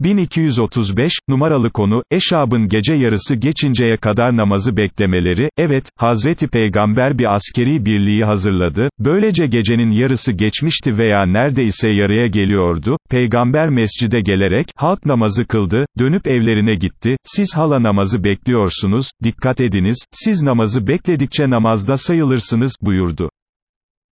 1235, numaralı konu, Eşab'ın gece yarısı geçinceye kadar namazı beklemeleri, evet, Hazreti Peygamber bir askeri birliği hazırladı, böylece gecenin yarısı geçmişti veya neredeyse yarıya geliyordu, Peygamber mescide gelerek, halk namazı kıldı, dönüp evlerine gitti, siz hala namazı bekliyorsunuz, dikkat ediniz, siz namazı bekledikçe namazda sayılırsınız, buyurdu.